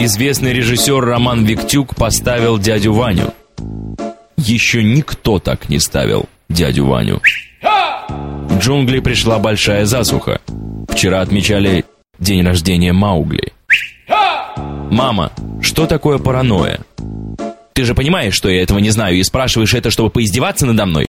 Известный режиссер Роман Виктюк поставил дядю Ваню. Еще никто так не ставил дядю Ваню. В джунгли пришла большая засуха. Вчера отмечали день рождения Маугли. «Мама, что такое паранойя?» «Ты же понимаешь, что я этого не знаю, и спрашиваешь это, чтобы поиздеваться надо мной?»